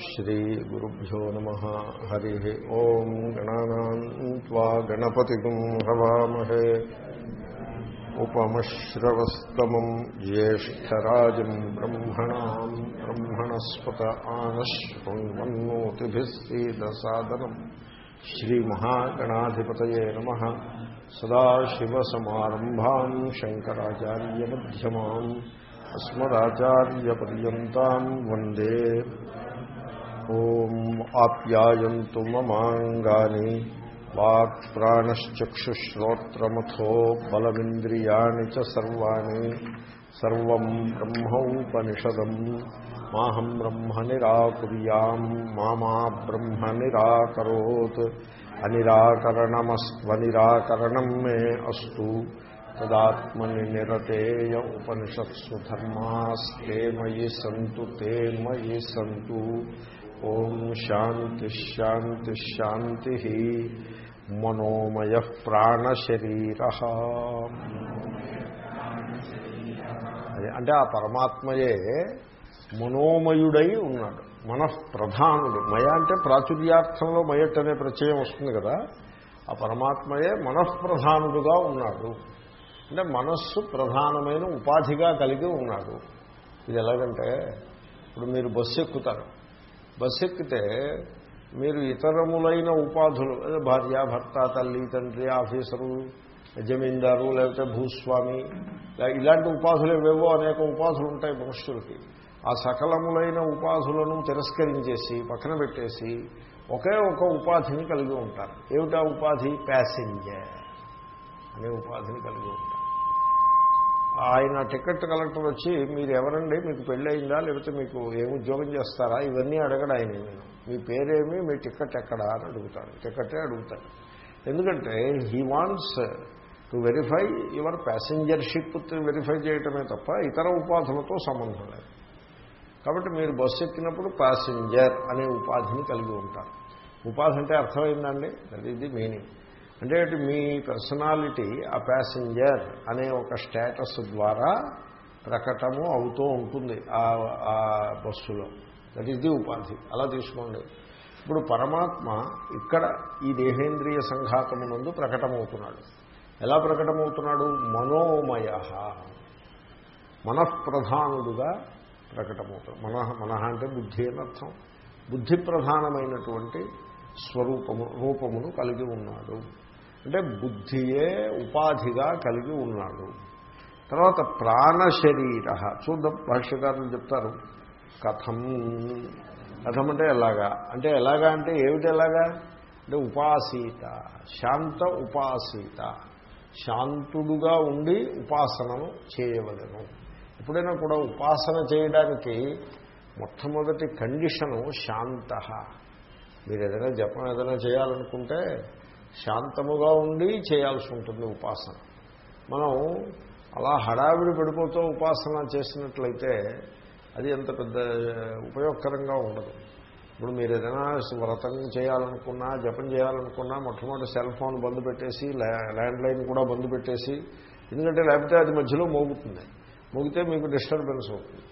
श्रीगुरुभ्यो नमः हरिः ॐ गणानाम् त्वा गणपतिगुं हवामहे उपमश्रवस्तमम् ज्येष्ठराजम् ब्रह्मणाम् ब्रह्मणस्पत आनश्वन्वन्नोतिभिः सीदसादनम् श्रीमहागणाधिपतये नमः सदाशिवसमारम्भाम् शङ्कराचार्यमध्यमाम् अस्मदाचार्यपर्यन्ताम् वन्दे ॐ आप्यायन्तु ममाङ्गानि वाक्प्राणश्चक्षुश्रोत्रमथो बलमिन्द्रियाणि च सर्वाणि सर्वम् ब्रह्मोपनिषदम् माहम् ब्रह्म निराकुर्याम् मा मा ब्रह्म निराकरोत् अनिराकरणमस्त्वनिराकरणम् मे अस्तु तदात्मनि निरतेय उपनिषत्सु धर्मास्ते मयि सन्तु ते मयि सन्तु ఓం శాంతి శాంతి శాంతి మనోమయ ప్రాణశరీర అంటే ఆ పరమాత్మయే మనోమయుడై ఉన్నాడు. మనఃప్రధానుడు. మయ అంటే ప్రాచుర్యార్థంలో మయట్ అనే ప్రచయం వస్తుంది కదా. ఆ పరమాత్మయే మనఃప్రధానుడుగా ఉన్నాడు. అంటే మనస్సు ప్రధానమైన ఉపాధిగా కలిగి ఉన్నాడు. ఇది ఎలాగంటే ఇప్పుడు మీరు బస్సు ఎక్కుతారు. బస్సు ఎక్కితే మీరు ఇతరములైన ఉపాధులు భార్య భర్త తల్లి తండ్రి ఆఫీసరు జమీందారు లేకపోతే భూస్వామి ఇలాంటి ఉపాధులు ఏవేవో అనేక ఉపాధులు ఉంటాయి మనుషులకి ఆ సకలములైన ఉపాధులను తిరస్కరించేసి పక్కన పెట్టేసి ఒకే ఒక ఉపాధిని కలిగి ఉంటారు. ఏమిటా ఉపాధి? ప్యాసింజర్ అనే ఉపాధిని కలిగి ఉంటారు. ఆయన టికెట్ కలెక్టర్ వచ్చి మీరు ఎవరండి? మీకు పెళ్ళయిందా లేకపోతే మీకు ఏం ఉద్యోగం చేస్తారా? ఇవన్నీ అడగడు ఆయన నేను మీ పేరేమి? మీ టికెట్ ఎక్కడా? అని అడుగుతాడు. టికెటే అడుగుతాడు. ఎందుకంటే he wants to verify your passengership verify చేయటమే తప్ప ఇతర ఉపాధులతో సంబంధం లేదు. కాబట్టి మీరు బస్సు ఎక్కినప్పుడు ప్యాసింజర్ అనే ఉపాధిని కలిగి ఉంటారు. ఉపాధి అంటే అర్థమైందండి? అది ఇది మీనింగ్ అంటే మీ పర్సనాలిటీ ఆ ప్యాసింజర్ అనే ఒక స్టేటస్ ద్వారా ప్రకటము అవుతూ ఉంటుంది ఆ బస్సులో. దట్ ఈస్ ది ఉపాధి. అలా తీసుకోండి. ఇప్పుడు పరమాత్మ ఇక్కడ ఈ దేహేంద్రియ సంఘాతమునందు ప్రకటమవుతున్నాడు. ఎలా ప్రకటమవుతున్నాడు? మనోమయ. మనఃప్రధానుడుగా ప్రకటమవుతాడు. మన మనహ అంటే బుద్ధి అనర్థం బుద్ధి ప్రధానమైనటువంటి స్వరూపము రూపమును కలిగి ఉన్నాడు. అంటే బుద్ధియే ఉపాధిగా కలిగి ఉన్నాడు. తర్వాత ప్రాణశరీర చూద్దాం భాష్యకారులు చెప్తారు కథం. కథం అంటే ఎలాగా? అంటే ఎలాగా అంటే ఏమిటి ఎలాగా? అంటే ఉపాసీత శాంత ఉపాసీత. శాంతుడుగా ఉండి ఉపాసనను చేయవలను. ఎప్పుడైనా కూడా ఉపాసన చేయడానికి మొట్టమొదటి కండిషను శాంత. మీరు ఏదైనా జపం ఏదైనా చేయాలనుకుంటే శాంతముగా ఉండి చేయాల్సి ఉంటుంది ఉపాసన. మనం అలా హడావిడి పడిపోతూ ఉపాసన చేసినట్లయితే అది ఎంత పెద్ద ఉపయోగకరంగా ఉండదు. ఇప్పుడు మీరు ఏదైనా వ్రతం చేయాలనుకున్నా జపం చేయాలనుకున్నా మొట్టమొదటి సెల్ ఫోన్ బంద్ పెట్టేసి ల్యాండ్ లైన్ కూడా బంద్ పెట్టేసి ఎందుకంటే లేకపోతే అది మధ్యలో మోగుతుంది. మోగితే మీకు డిస్టర్బెన్స్ అవుతుంది.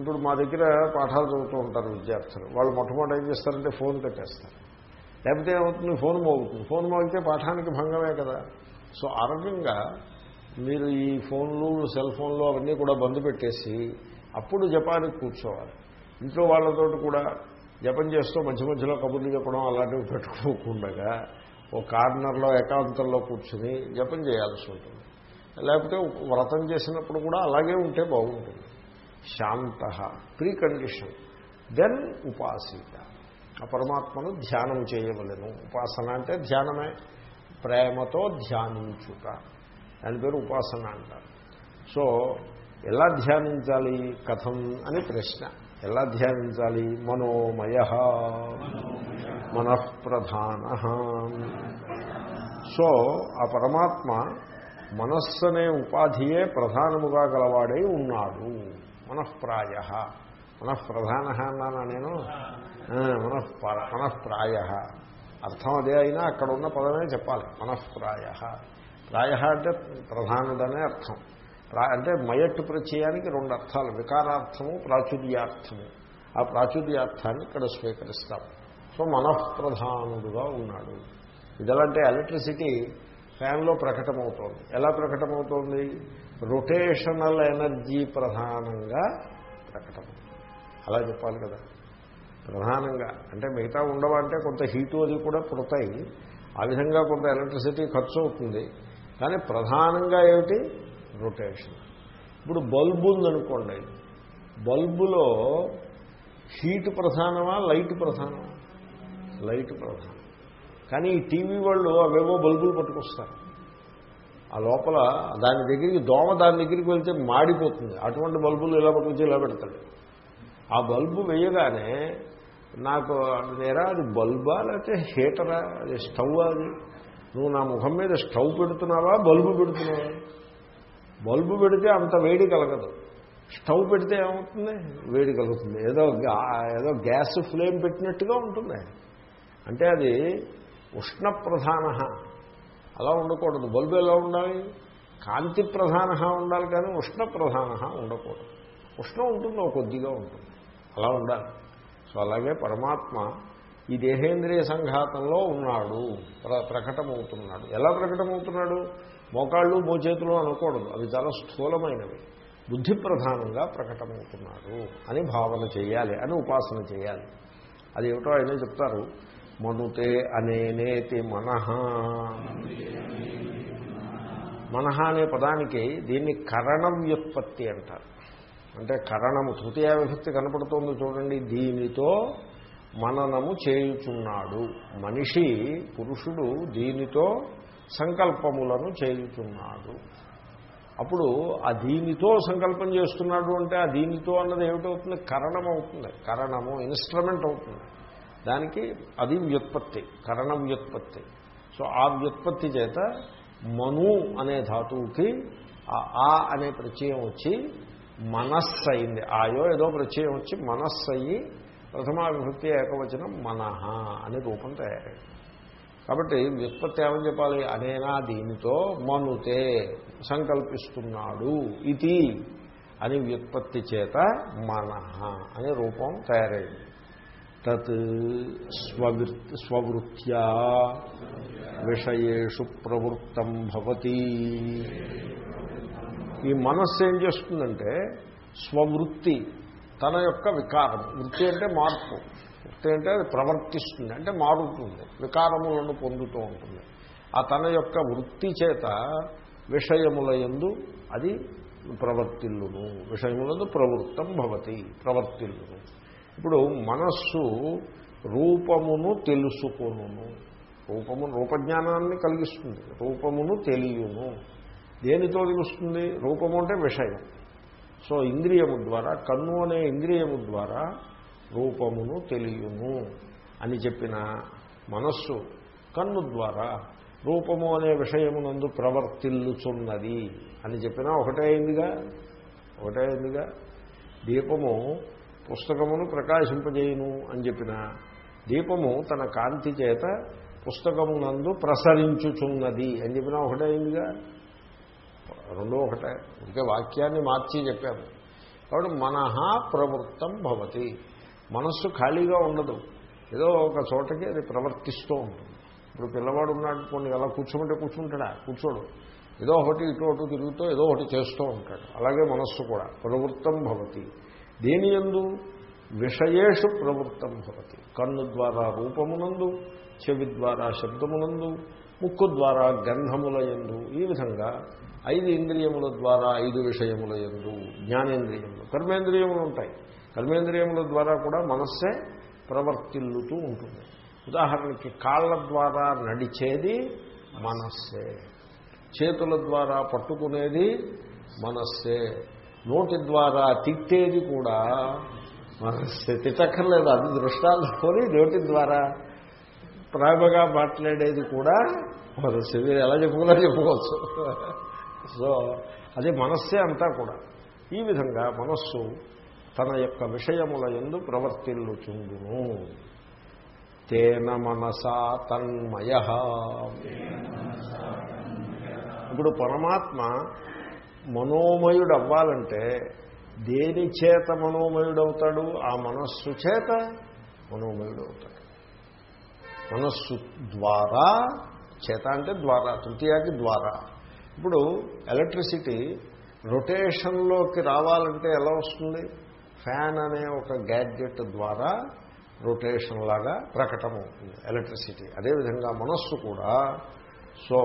ఇప్పుడు మా దగ్గర పాఠాలు చదువుతూ ఉంటారు విద్యార్థులు. వాళ్ళు మొట్టమొదటి ఏం చేస్తారంటే ఫోన్ కట్టేస్తారు లేకపోతే ఏమవుతుంది? ఫోన్ మోగుతుంది. ఫోన్ మోగితే పాఠానికి భంగమే కదా. సో ఆ రకంగా మీరు ఈ ఫోన్లు సెల్ ఫోన్లు అవన్నీ కూడా బంద్ పెట్టేసి అప్పుడు జపానికి కూర్చోవాలి. ఇంట్లో వాళ్ళతో కూడా జపం చేస్తూ మధ్య మధ్యలో కబుర్లు చెప్పడం అలాంటివి పెట్టుకోకుండా ఓ కార్నర్లో ఏకాంతంలో కూర్చుని జపం చేయాల్సి ఉంటుంది. లేకపోతే వ్రతం చేసినప్పుడు కూడా అలాగే ఉంటే బాగుంటుంది. శాంత ప్రీ కండిషన్. దెన్ ఉపాసిత. ఆ పరమాత్మను ధ్యానం చేయవలను. ఉపాసన అంటే ధ్యానమే. ప్రేమతో ధ్యానించుట. దాని పేరు ఉపాసన అంటారు. సో ఎలా ధ్యానించాలి కథం అని ప్రశ్న. ఎలా ధ్యానించాలి? మనోమయ. మనఃప్రధాన. సో ఆ పరమాత్మ మనస్సు అనే ఉపాధియే ప్రధానముగా గలవాడై ఉన్నాడు. మనఃప్రాయ. మనఃప్రధాన అన్నానా నేను? మనః మనఃప్రాయ. అర్థం అదే అయినా అక్కడ ఉన్న పదమే చెప్పాలి. మనఃప్రాయ. ప్రాయ అంటే ప్రధానుడనే అర్థం. ప్రా అంటే మయట్టు ప్రత్యయానికి రెండు అర్థాలు. వికారార్థము ప్రాచుర్యార్థము. ఆ ప్రాచుర్యార్థాన్ని ఇక్కడ స్వీకరిస్తాం. సో మనఃప్రధానుడుగా ఉన్నాడు. ఇదెలాంటి ఎలక్ట్రిసిటీ ఫ్యాన్లో ప్రకటమవుతోంది. ఎలా ప్రకటమవుతోంది? రొటేషనల్ ఎనర్జీ ప్రధానంగా ప్రకటన అలా చెప్పాలి కదా. ప్రధానంగా అంటే మిగతా ఉండవంటే కొంత హీటు అది కూడా పుడతాయి. ఆ విధంగా కొంత ఎలక్ట్రిసిటీ ఖర్చు అవుతుంది. కానీ ప్రధానంగా ఏమిటి? రొటేషన్. ఇప్పుడు బల్బు ఉందనుకోండి. బల్బులో హీట్ ప్రధానమా? లైట్ ప్రధానమా? లైట్ ప్రధానం. కానీ ఈ టీవీ వాళ్ళు అవేవో బల్బులు పట్టుకొస్తారు. ఆ లోపల దాని దగ్గరికి దోమ దాని దగ్గరికి వెళ్తే మాడిపోతుంది. అటువంటి బల్బులు ఇలా పట్టుకొచ్చి ఇలా పెడతాడు? ఆ బల్బు వేయగానే నాకు నేరా అది బల్బా లేకపోతే హీటరా? అది స్టవ్ అది. నువ్వు నా ముఖం మీద స్టవ్ పెడుతున్నావా బల్బు పెడుతున్నావా? బల్బు పెడితే అంత వేడి కలగదు. స్టవ్ పెడితే ఏమవుతుంది? వేడి కలుగుతుంది. ఏదో ఏదో గ్యాస్ ఫ్లేమ్ పెట్టినట్టుగా ఉంటుంది. అంటే అది ఉష్ణ ప్రధాన అలా ఉండకూడదు. బల్బు ఎలా ఉండాలి? కాంతి ప్రధాన ఉండాలి కానీ ఉష్ణ ప్రధాన ఉండకూడదు. ఉష్ణం ఉంటుంది కొద్దిగా ఉంటుంది. అలా ఉండాలి. సో అలాగే పరమాత్మ ఈ దేహేంద్రియ సంఘాతంలో ఉన్నాడు. ప్ర ప్రకటమవుతున్నాడు. ఎలా ప్రకటమవుతున్నాడు? మోకాళ్ళు మోచేతులు అనకూడదు. అవి చాలా స్థూలమైనవి. బుద్ధి ప్రధానంగా ప్రకటమవుతున్నాడు అని భావన చేయాలి అని ఉపాసన చేయాలి. అది ఏమిటో ఆయన చెప్తారు. మనుతే అనేనేతి మనహ మనహ అనే పదానికి దీన్ని కరణ వ్యుత్పత్తి అంటారు. అంటే కరణము తృతీయ విభక్తి కనపడుతోంది చూడండి. దీనితో మననము చేయుచున్నాడు. మనిషి పురుషుడు దీనితో సంకల్పములను చేయుచున్నాడు. అప్పుడు ఆ దీనితో సంకల్పం చేస్తున్నాడు అంటే ఆ దీనితో అన్నది ఏమిటవుతుంది? కరణం అవుతుంది. కరణము ఇన్స్ట్రుమెంట్ అవుతుంది. దానికి అది వ్యుత్పత్తి కరణ వ్యుత్పత్తి. సో ఆ వ్యుత్పత్తి చేత మను అనే ధాతువుకి ఆ అనే ప్రత్యయం వచ్చి మనస్సు అయింది ఆయో ఏదో ప్రత్యయం వచ్చి మనస్సు అయ్యి ప్రథమావిభక్తి ఏకవచనం మనహ అనే రూపం తయారైంది. కాబట్టి వ్యుత్పత్తి ఏమని చెప్పాలి? అనేనా దీనితో మనుతే సంకల్పిస్తున్నాడు ఇది అని వ్యుత్పత్తి చేత మనహ అనే రూపం తయారైంది. తత్ స్వవృత్తి స్వవృత్యా ప్రవృత్తం భవతి. ఈ మనస్సు ఏం చేస్తుందంటే స్వవృత్తి తన యొక్క వికారం. వృత్తి అంటే మార్పు. వృత్తి అంటే అది ప్రవర్తిస్తుంది అంటే మారుతుంది. వికారములను పొందుతూ ఉంటుంది. ఆ తన యొక్క వృత్తి చేత విషయముల ఎందు అది ప్రవర్తిల్లును. విషయములందు ప్రవృత్తం భవతి ప్రవర్తిల్లును. ఇప్పుడు మనస్సు రూపమును తెలుసుకొను రూపము రూపజ్ఞానాన్ని కలిగిస్తుంది. రూపమును తెలియను. దేనితో తెలుస్తుంది? రూపము అంటే విషయం. సో ఇంద్రియము ద్వారా కన్ను అనే ఇంద్రియము ద్వారా రూపమును తెలియను అని చెప్పిన మనస్సు కన్ను ద్వారా రూపము అనే విషయమునందు ప్రవర్తిల్లుచున్నది అని చెప్పినా ఒకటే అయిందిగా? ఒకటే అయిందిగా? దీపము పుస్తకమును ప్రకాశింపజేయును అని చెప్పిన దీపము తన కాంతి చేత పుస్తకమునందు ప్రసరించుచున్నది అని చెప్పినా ఒకటే అయిందిగా? రెండో ఒకటే. ఇంకే వాక్యాన్ని మార్చి చెప్పాము కాబట్టి మనహ ప్రవృత్తం భవతి. మనస్సు ఖాళీగా ఉండదు. ఏదో ఒక చోటకి అది ప్రవర్తిస్తూ ఉంటుంది. ఇప్పుడు పిల్లవాడు ఉన్నాడు కొన్ని అలా కూర్చోమంటే కూర్చుంటాడా? కూర్చోడు. ఏదో ఒకటి ఇటు అటు తిరుగుతూ ఏదో ఒకటి చేస్తూ ఉంటాడు. అలాగే మనస్సు కూడా. ప్రవృత్తం భవతి. దేని ఎందు విషయేషు ప్రవృత్తం భవతి. కన్ను ద్వారా రూపమునందు చెవి ద్వారా శబ్దమునందు ముక్కు ద్వారా గంధముల ఎందు ఈ విధంగా ఐదు ఇంద్రియముల ద్వారా ఐదు విషయముల ఎందు జ్ఞానేంద్రియములు. కర్మేంద్రియములు ఉంటాయి. కర్మేంద్రియముల ద్వారా కూడా మనస్సే ప్రవర్తిల్లుతూ ఉంటుంది. ఉదాహరణకి కాళ్ళ ద్వారా నడిచేది మనస్సే. చేతుల ద్వారా పట్టుకునేది మనస్సే. నోటి ద్వారా తిట్టేది కూడా మనస్సే. తిట్టక్కర్లేదు అది దృష్టాంతకొని నోటి ద్వారా ప్రేమగా మాట్లాడేది కూడా మనస్సే. మీరు ఎలా చెప్పుకున్నా చెప్పుకోవచ్చు. సో అదే మనస్సే అంతా కూడా. ఈ విధంగా మనస్సు తన యొక్క విషయముల ఎందు ప్రవర్తిల్లుచుండును. తేన మనసా తన్మయ. ఇప్పుడు పరమాత్మ మనోమయుడు అవ్వాలంటే దేని చేత మనోమయుడవుతాడు? ఆ మనస్సు చేత మనోమయుడవుతాడు. మనస్సు ద్వారా చేత అంటే ద్వారా తృతీయాకి ద్వారా. ఇప్పుడు ఎలక్ట్రిసిటీ రొటేషన్లోకి రావాలంటే ఎలా వస్తుంది? ఫ్యాన్ అనే ఒక గ్యాడ్జెట్ ద్వారా రొటేషన్ లాగా ప్రకటమవుతుంది ఎలక్ట్రిసిటీ. అదేవిధంగా మనస్సు కూడా. సో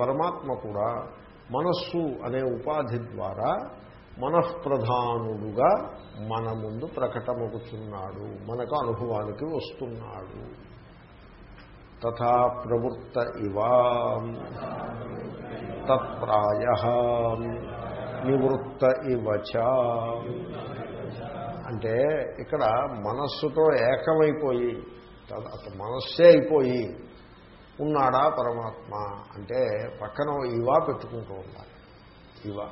పరమాత్మ కూడా మనస్సు అనే ఉపాధి ద్వారా మనఃప్రధానుడుగా మన ముందు ప్రకటమవుతున్నాడు. మనకు అనుభవానికి వస్తున్నాడు. తథా ప్రవృత్త ఇవా. తత్ప్రాయ నివృత్త ఇవచ అంటే ఇక్కడ మనస్సుతో ఏకమైపోయి తద- మనస్సే అయిపోయి ఉన్నాడా పరమాత్మ అంటే పక్కన ఇవా పెట్టుకుంటూ ఉండాలి. ఇవా.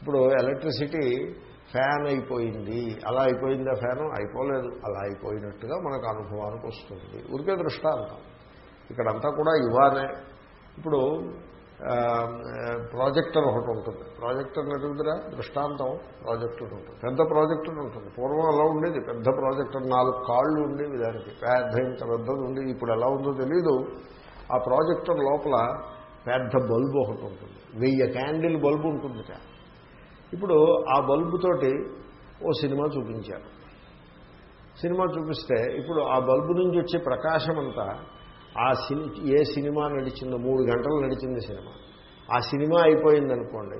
ఇప్పుడు ఎలక్ట్రిసిటీ ఫ్యాన్ అయిపోయింది. అలా అయిపోయిందా ఫ్యాను? అయిపోలేదు. అలా అయిపోయినట్టుగా మనకు అనుభవానికి వస్తుంది. ఊరికే దృష్టాంతం. ఇక్కడంతా కూడా ఇవానే. ఇప్పుడు ప్రాజెక్టర్ ఒకటి ఉంటుంది. ప్రాజెక్టర్ అడుగుతురా దృష్టాంతం. ప్రాజెక్టర్ ఉంటుంది. పెద్ద ప్రాజెక్టర్ ఉంటుంది. పూర్వం అలా ఉండేది. పెద్ద ప్రాజెక్టర్ నాలుగు కాళ్ళు ఉండేవి దానికి. పెద్ద ఇంత పెద్దది ఉండేది. ఇప్పుడు ఎలా ఉందో తెలీదు. ఆ ప్రాజెక్టర్ లోపల పెద్ద బల్బు ఒకటి ఉంటుంది. వెయ్యి క్యాండిల్ బల్బు ఉంటుంది. ఇప్పుడు ఆ బల్బుతోటి ఓ సినిమా చూపించారు సినిమా చూపిస్తే ఇప్పుడు ఆ బల్బు నుంచి వచ్చే ప్రకాశం అంతా ఆ సిని ఏ సినిమా నడిచిందో మూడు గంటలు నడిచింది సినిమా. ఆ సినిమా అయిపోయిందనుకోండి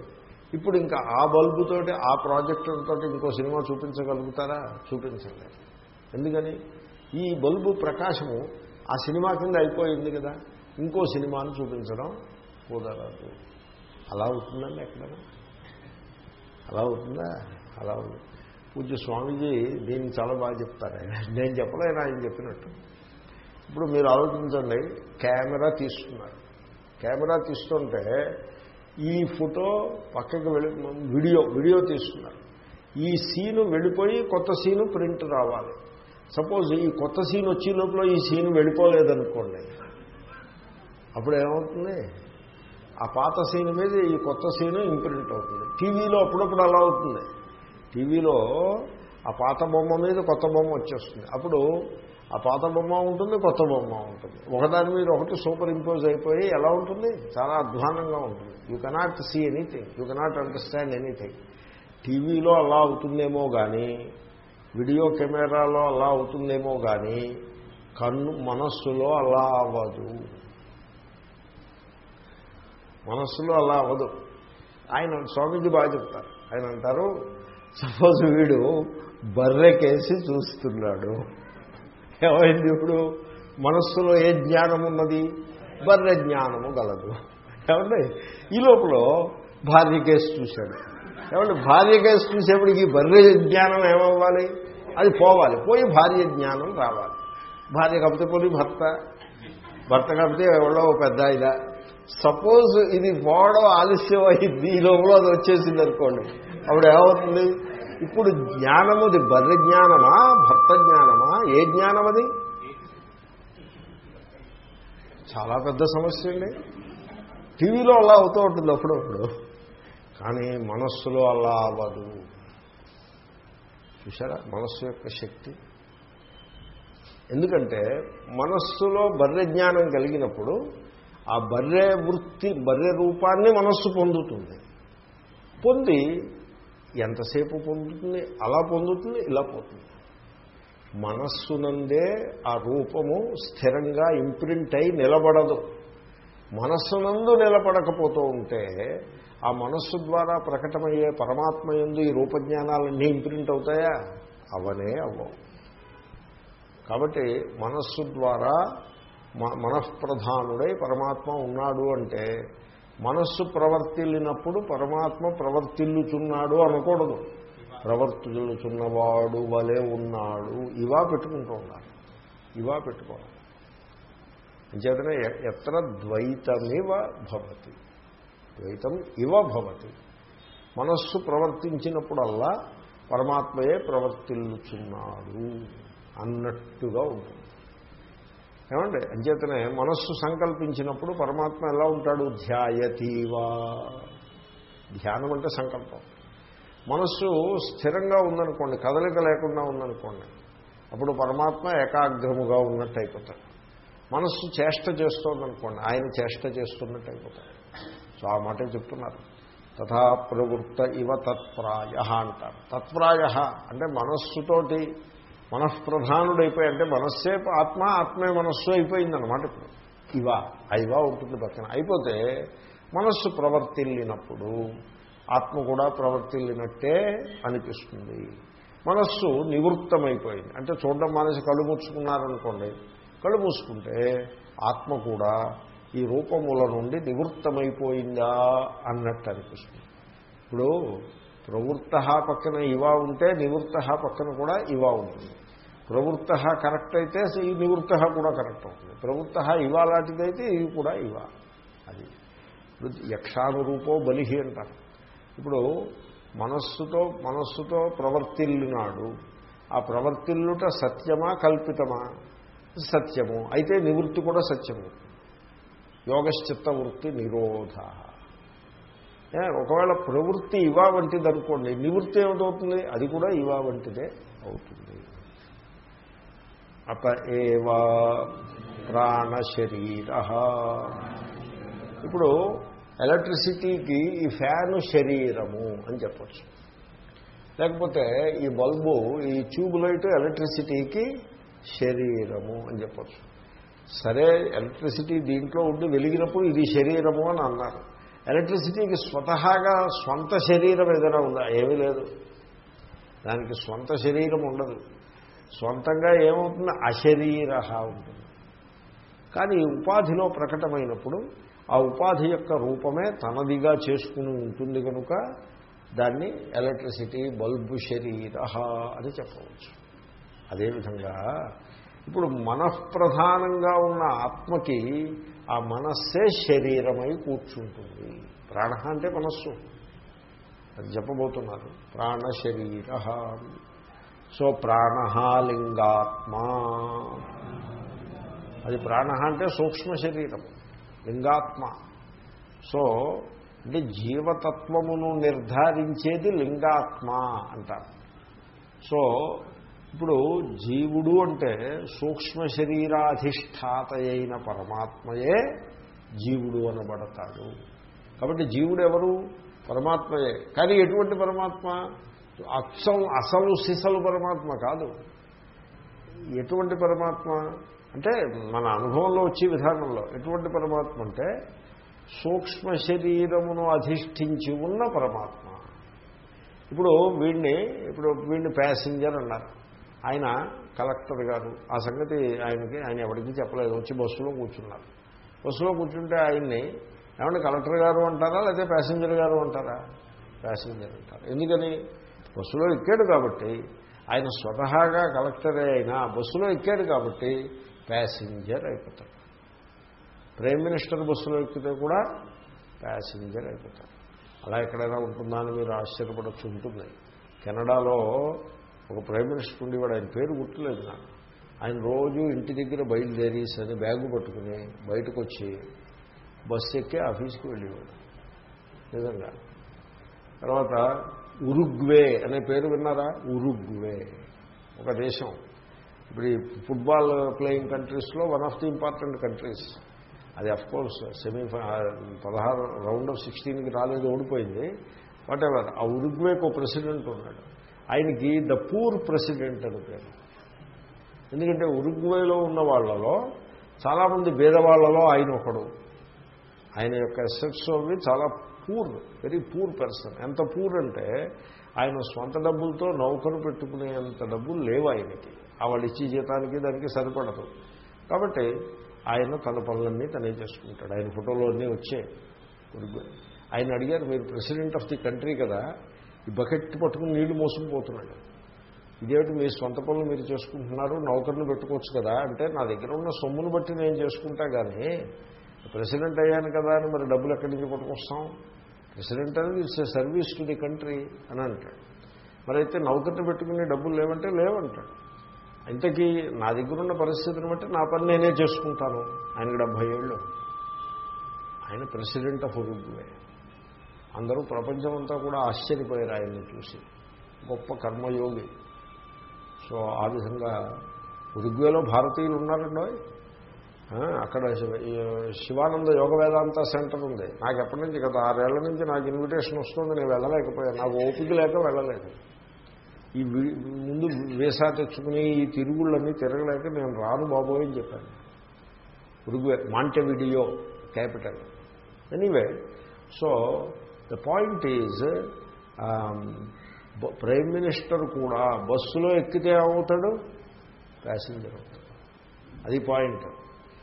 ఇప్పుడు ఇంకా ఆ బల్బుతోటి ఆ ప్రాజెక్టర్ తోటి ఇంకో సినిమా చూపించగలుగుతారా? చూపించండి. ఎందుకని? ఈ బల్బు ప్రకాశము ఆ సినిమా కింద అయిపోయింది కదా ఇంకో సినిమాను చూపించడం కుదరదు. అలా అవుతుందండి ఎక్కడైనా? అలా అవుతుందా? అలా ఉంది. పూజ్య స్వామీజీ దీన్ని చాలా బాగా చెప్తారు. ఆయన నేను చెప్పలేను ఆయన చెప్పినట్టు. ఇప్పుడు మీరు ఆలోచించండి కెమెరా తీస్తున్నారు. కెమెరా తీస్తుంటే ఈ ఫోటో పక్కకి వెళ్ళి వీడియో వీడియో తీస్తున్నారు. ఈ సీను వెళ్ళిపోయి కొత్త సీను ప్రింట్ రావాలి. సపోజ్ ఈ కొత్త సీన్ వచ్చే లోపల ఈ సీన్ వెళ్ళిపోలేదనుకోండి అప్పుడు ఏమవుతుంది? ఆ పాత సీన్ మీద ఈ కొత్త సీను ఇంప్రింట్ అవుతుంది. టీవీలో అప్పుడప్పుడు అలా అవుతుంది. టీవీలో ఆ పాత బొమ్మ మీద కొత్త బొమ్మ వచ్చేస్తుంది. అప్పుడు ఆ పాత బొమ్మ ఉంటుంది కొత్త బొమ్మ ఉంటుంది. ఒకదాని మీద ఒకటి సూపర్ ఇంపోజ్ అయిపోయి ఎలా ఉంటుంది? చాలా అధ్వానంగా ఉంటుంది. You cannot see anything you cannot understand anything టీవీలో అలా అవుతుందేమో కానీ వీడియో కెమెరాలో అలా అవుతుందేమో కానీ కన్ను మనస్సులో అలా అవ్వదు. మనస్సులో అలా అవ్వదు. ఆయన స్వామీజీ బాగా చెప్తారు. ఆయన అంటారు సపోజ్ వీడు బర్రెకేసి చూస్తున్నాడు. ఏమైంది ఇప్పుడు? మనస్సులో ఏ జ్ఞానం ఉన్నది? బర్రె జ్ఞానము గలదు. ఏమండి? ఈ లోపల భార్య కేసు చూశాడు. ఏమంటే భార్య కేసు చూసేప్పటికి బర్రె జ్ఞానం ఏమవ్వాలి? అది పోవాలి. పోయి భార్య జ్ఞానం రావాలి. భార్య కాకపోతే పోయి భర్త. భర్త కాకపోతే ఎవరో పెద్ద ఇలా సపోజ్ ఇది పోవడం ఆలస్యం అయింది ఈ లోపల అది వచ్చేసింది అనుకోండి. అప్పుడు ఏమవుతుంది? ఇప్పుడు జ్ఞానము అది బర్రె జ్ఞానమా భర్త జ్ఞానమా? ఏ జ్ఞానం అది చాలా పెద్ద సమస్య అండి. టీవీలో అలా అవుతూ ఉంటుంది అప్పుడప్పుడు. కానీ మనస్సులో అలా అవ్వదు. చూసారా మనస్సు యొక్క శక్తి. ఎందుకంటే మనస్సులో బర్రె జ్ఞానం కలిగినప్పుడు ఆ బర్రె వృత్తి బర్రె రూపాన్ని మనస్సు పొందుతుంది. పొంది ఎంతసేపు పొందుతుంది? అలా పొందుతుంది ఇలా పోతుంది మనస్సునందే ఆ రూపము స్థిరంగా ఇంప్రింట్ అయి నిలబడదు. మనస్సునందు నిలబడకపోతూ ఉంటే ఆ మనస్సు ద్వారా ప్రకటమయ్యే పరమాత్మ ఎందు ఈ రూపజ్ఞానాలన్నీ ఇంప్రింట్ అవుతాయా? అవనే అవ్వవు. కాబట్టి మనస్సు ద్వారా మనఃప్రధానుడై పరమాత్మ ఉన్నాడు అంటే మనస్సు ప్రవర్తిల్లినప్పుడు పరమాత్మ ప్రవర్తిల్లుచున్నాడు అనకూడదు. ప్రవర్తిల్లుచున్నవాడు వలె ఉన్నాడు. ఇవా పెట్టుకుంటూ ఉండాలి. ఇవా పెట్టుకోవాలి. అంచేతనే ఎత్ర ద్వైతమివ భవతి. ద్వైతం ఇవ భవతి. మనస్సు ప్రవర్తించినప్పుడల్లా పరమాత్మయే ప్రవర్తిల్లుచున్నాడు అన్నట్టుగా ఉంటుంది. ఏమండి? అంచేతనే మనస్సు సంకల్పించినప్పుడు పరమాత్మ ఎలా ఉంటాడు? ధ్యాయతీవా. ధ్యానం అంటే సంకల్పం. మనస్సు స్థిరంగా ఉందనుకోండి కదలిక లేకుండా ఉందనుకోండి అప్పుడు పరమాత్మ ఏకాగ్రముగా ఉన్నట్టు అయిపోతాడు మనస్సు చేష్ట చేస్తోందనుకోండి ఆయన చేష్ట చేస్తున్నట్టు అయిపోతాడు సో ఆ మాటే చెప్తున్నారు. తథా ప్రవృత్త ఇవ తత్ప్రాయ అంటారు. తత్ప్రాయ అంటే మనస్సుతోటి మనఃప్రధానుడైపోయి అంటే మనస్సే ఆత్మ ఆత్మే మనస్సు అయిపోయిందనమాట ఇప్పుడు. ఇవా అయివా ఉంటుంది పక్కన. అయిపోతే మనస్సు ప్రవర్తిల్లినప్పుడు ఆత్మ కూడా ప్రవర్తిల్లినట్టే అనిపిస్తుంది. మనస్సు నివృత్తమైపోయింది. అంటే చూడడం మానేసి కళ్ళు మూసుకున్నారనుకోండి కళ్ళు మూసుకుంటే ఆత్మ కూడా ఈ రూపముల నుండి నివృత్తమైపోయిందా అన్నట్టు అనిపిస్తుంది. ఇప్పుడు ప్రవృత్త పక్కన ఇవా ఉంటే నివృత్త పక్కన కూడా ఇవా ఉంటుంది. ప్రవృత్త కరెక్ట్ అయితే ఈ నివృత్త కూడా కరెక్ట్ అవుతుంది. ప్రవృత్త ఇవా లాంటిదైతే ఇది కూడా ఇవా. అది యక్షానురూపో బలిహి అంటారు. ఇప్పుడు మనస్సుతో మనస్సుతో ప్రవర్తిల్లునాడు. ఆ ప్రవర్తిల్లుట సత్యమా కల్పితమా? సత్యము. అయితే నివృత్తి కూడా సత్యము. యోగశ్చిత్త వృత్తి నిరోధ. ఒకవేళ ప్రవృత్తి ఇవా వంటిది అనుకోండి నివృత్తి ఏమిటవుతుంది? అది కూడా ఇవా వంటిదే అవుతుంది. అత ఏవా ప్రాణశరీర. ఇప్పుడు ఎలక్ట్రిసిటీకి ఈ ఫ్యాను శరీరము అని చెప్పచ్చు. లేకపోతే ఈ బల్బు ఈ ట్యూబ్ లైట్ ఎలక్ట్రిసిటీకి శరీరము అని చెప్పచ్చు. సరే ఎలక్ట్రిసిటీ దీంట్లో ఉండి వెలిగినప్పుడు ఇది శరీరము అని అన్నారు. ఎలక్ట్రిసిటీకి స్వతహాగా స్వంత శరీరం ఏదైనా ఉందా? ఏమీ లేదు. దానికి స్వంత శరీరం ఉండదు. స్వంతంగా ఏమవుతుంది? అశరీర ఉంటుంది. కానీ ఉపాధిలో ప్రకటమైనప్పుడు ఆ ఉపాధి యొక్క రూపమే తనదిగా చేసుకుని ఉంటుంది కనుక దాన్ని ఎలక్ట్రిసిటీ బల్బు శరీర అని చెప్పవచ్చు. అదేవిధంగా ఇప్పుడు మనఃప్రధానంగా ఉన్న ఆత్మకి ఆ మనస్సే శరీరమై కూర్చుంటుంది. ప్రాణ అంటే మనస్సు. అది చెప్పబోతున్నారు. ప్రాణ శరీర సో ప్రాణ లింగాత్మ. అది ప్రాణ అంటే సూక్ష్మ శరీరం. లింగాత్మ. సో అంటే జీవతత్వమును నిర్ధారించేది లింగాత్మ అంటారు. సో ఇప్పుడు జీవుడు అంటే సూక్ష్మ శరీరాధిష్టాత అయిన పరమాత్మయే జీవుడు అనబడతాడు. కాబట్టి జీవుడు ఎవరు పరమాత్మయే. కానీ ఎటువంటి పరమాత్మ? అక్షం అసలు సిసలు పరమాత్మ కాదు. ఎటువంటి పరమాత్మ? అంటే మన అనుభవంలో వచ్చే విధానంలో ఎటువంటి పరమాత్మ అంటే సూక్ష్మ శరీరమును అధిష్ఠించి ఉన్న పరమాత్మ. ఇప్పుడు వీడిని ఇప్పుడు వీడిని ప్యాసింజర్ అన్నారు. ఆయన కలెక్టర్ గారు. ఆ సంగతి ఆయనకి ఆయన ఎవరికి చెప్పలేదు. వచ్చి బస్సులో కూర్చున్నారు. బస్సులో కూర్చుంటే ఆయన్ని ఏమంటే కలెక్టర్ గారు అంటారా లేకపోతే ప్యాసింజర్ గారు అంటారా? ప్యాసింజర్ అంటారు. ఎందుకని? బస్సులో ఎక్కాడు కాబట్టి ఆయన స్వతహాగా కలెక్టరే అయినా బస్సులో ఎక్కాడు కాబట్టి ప్యాసింజర్ అయిపోతాడు. ప్రైమ్ మినిస్టర్ బస్సులో ఎక్కితే కూడా ప్యాసింజర్ అయిపోతాడు. అలా ఎక్కడైనా ఉంటుందా అని మీరు ఆశ్చర్యపడచ్చు ఉంటుంది. కెనడాలో ఒక ప్రైమ్ మినిస్టర్ ఉండేవాడు ఆయన పేరు గుర్తులేదు నాకు. ఆయన రోజు ఇంటి దగ్గర బయలుదేరీస్ అని బ్యాగు పట్టుకుని బయటకు వచ్చి బస్సు ఎక్కి ఆఫీస్కి వెళ్ళేవాడు. నిజంగా. తర్వాత ఉరుగ్వే అనే పేరు విన్నారా? ఉరుగ్వే. ఒక దేశం. ఇప్పుడు ఈ ఫుట్బాల్ ప్లేయింగ్ కంట్రీస్లో one of the important countries. అది కోర్స్ సెమీ పదహారు రౌండ్ ఆఫ్ సిక్స్టీన్కి రాలేదు ఓడిపోయింది. వాట్ ఎవర్ ఆ ఉరుగ్వేకు ప్రెసిడెంట్ ఉన్నాడు. ఆయనకి ద పూర్ ప్రెసిడెంట్ అని పేరు. ఎందుకంటే ఉరుగ్వేలో ఉన్న వాళ్ళలో చాలామంది భేదవాళ్ళలో ఆయన ఒకడు. ఆయన యొక్క ఎసెట్స్ అవి చాలా పూర్ వెరీ పూర్ పర్సన్. ఎంత పూర్ అంటే ఆయన స్వంత డబ్బులతో నౌకరు పెట్టుకునేంత డబ్బులు లేవు ఆయనకి. ఆ వాళ్ళు ఇచ్చే జీతానికి దానికి సరిపడదు. కాబట్టి ఆయన తన పనులన్నీ తనే చేసుకుంటాడు. ఆయన ఫోటోలో అన్నీ వచ్చాయి. ఆయన అడిగారు మీరు ప్రెసిడెంట్ ఆఫ్ ది కంట్రీ కదా ఈ బకెట్ పట్టుకుని నీళ్ళు మోసుకుపోతున్నాడు. ఇదేమిటి మీ సొంత పనులు మీరు చేసుకుంటున్నారు? నౌకర్ని పెట్టుకోవచ్చు కదా? అంటే నా దగ్గర ఉన్న సొమ్మును బట్టి నేను చేసుకుంటా కానీ ప్రెసిడెంట్ అయ్యాను కదా అని మరి డబ్బులు ఎక్కడి నుంచి పట్టుకొస్తాం? ప్రెసిడెంట్ అనేది it's a service to the country అని అంటాడు. మరి అయితే నౌకర్ని పెట్టుకునే డబ్బులు లేవంటే లేవంటాడు. ఇంతకీ నా దగ్గర ఉన్న పరిస్థితిని బట్టి నా పని నేనే చేసుకుంటాను. ఆయనకి డెబ్భై ఏళ్ళు. ఆయన ప్రెసిడెంట్ ఆఫ్ ఉరుగ్వే. అందరూ ప్రపంచం అంతా కూడా ఆశ్చర్యపోయారు ఆయన్ని చూసి. గొప్ప కర్మయోగి. సో ఆ విధంగా ఉరుగ్వేలో భారతీయులు ఉన్నారండో? అక్కడ శివానంద యోగ వేదాంత సెంటర్ ఉంది. నాకు ఎప్పటి నుంచి గత ఆరేళ్ళ నుంచి నాకు ఇన్విటేషన్ వస్తుంది నేను వెళ్ళలేకపోయాను. నాకు ఓపిక లేక వెళ్ళలేదు. ఈ ముందు వీసా తెచ్చుకుని ఈ తిరుగుళ్ళన్నీ తిరగలేక నేను రాను బాబోయ్ అని చెప్పాను. Uruguay Montevideo capital. Anyway so the point is prime minister కూడా బస్సులో ఎక్కితే ఏమవుతాడు? ప్యాసింజర్ అవుతాడు. అది పాయింట్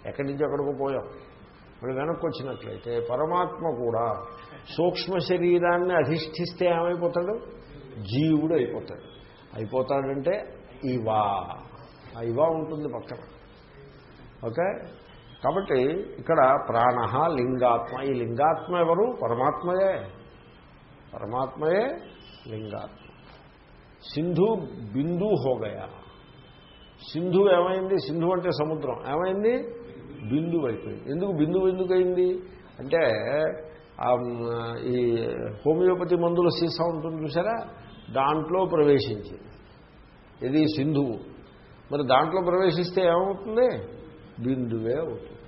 ఎక్కడి నుంచి ఎక్కడికో పోయాం. మరి వెనక్కి వచ్చినట్లయితే పరమాత్మ కూడా సూక్ష్మ శరీరాన్ని అధిష్ఠిస్తే ఏమైపోతాడు? జీవుడు అయిపోతాడు. అయిపోతాడంటే ఇవా. ఆ ఇవా ఉంటుంది పక్కన. ఓకే? కాబట్టి ఇక్కడ ప్రాణ లింగాత్మ. ఈ లింగాత్మ ఎవరు? పరమాత్మయే. పరమాత్మయే లింగాత్మ. సింధు బిందు హోగయా సింధు ఏమైంది? సింధు అంటే సముద్రం. ఏమైంది? బిందు అయిపోయింది. ఎందుకు బిందువు ఎందుకు అయింది అంటే ఈ హోమియోపతి మందుల సీసా ఉంటుంది చూసారా దాంట్లో ప్రవేశించింది. ఇది సింధువు. మరి దాంట్లో ప్రవేశిస్తే ఏమవుతుంది? బిందువే అవుతుంది.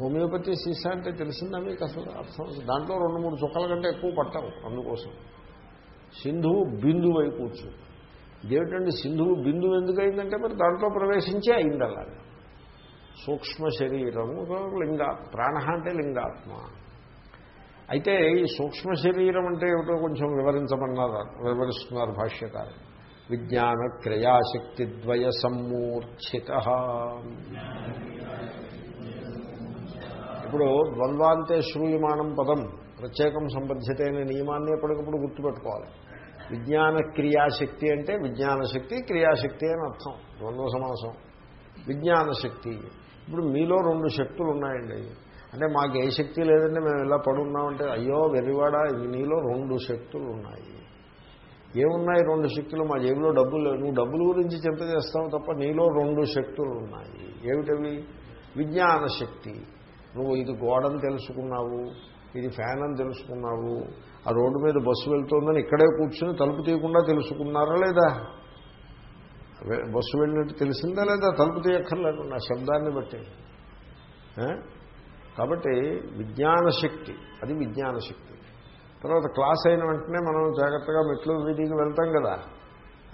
హోమియోపతి సీసా అంటే తెలిసిందా మీకు అసలు? అర్థం దాంట్లో రెండు మూడు చుక్కల కంటే ఎక్కువ పట్టవు అందుకోసం. సింధువు బిందువు అయి కూర్చు. ఇదేమిటండి సింధువు బిందువు ఎందుకైందంటే మరి దాంట్లో ప్రవేశించే అయింది అలాగే సూక్ష్మ శరీరము లింగ ప్రాణ అంటే లింగాత్మ. అయితే ఈ సూక్ష్మ శరీరం అంటే ఏమిటో కొంచెం వివరించమన్నారు? వివరిస్తున్నారు భాష్యకారు విజ్ఞాన క్రియాశక్తి ద్వయ సమ్మూర్ఛిత. ఇప్పుడు ద్వంద్వాంతే శ్రూయమాణం పదం ప్రత్యేకం సంబద్ధ్యత అనే నియమాన్ని ఎప్పటికప్పుడు గుర్తుపెట్టుకోవాలి. విజ్ఞాన క్రియాశక్తి అంటే విజ్ఞాన శక్తి క్రియాశక్తి అని అర్థం ద్వంద్వ సమాసం. విజ్ఞాన శక్తి. ఇప్పుడు మీలో రెండు శక్తులు ఉన్నాయండి. అంటే మాకు ఏ శక్తి లేదండి మేము ఇలా పడున్నామంటే అయ్యో వెర్రివాడ నీలో రెండు శక్తులు ఉన్నాయి. ఏమున్నాయి రెండు శక్తులు? మా జేబులో డబ్బులు లేవు. నువ్వు డబ్బుల గురించి చింత చేస్తావు తప్ప నీలో రెండు శక్తులు ఉన్నాయి. ఏమిటవి? విజ్ఞాన శక్తి. నువ్వు ఇది గోడని తెలుసుకున్నావు ఇది ఫ్యాన్ అని తెలుసుకున్నావు ఆ రోడ్డు మీద బస్సు వెళ్తుందని ఇక్కడే కూర్చుని తలుపు తీయకుండా తెలుసుకున్నారా లేదా? బస్సు వెళ్ళినట్టు తెలిసిందా లేదా? తలుపు తీయక్కర్లేదు నా శబ్దాన్ని బట్టి. కాబట్టి విజ్ఞాన శక్తి అది విజ్ఞాన శక్తి. తర్వాత క్లాస్ అయిన వెంటనే మనం జాగ్రత్తగా మెట్లు వీధికి వెళ్తాం కదా.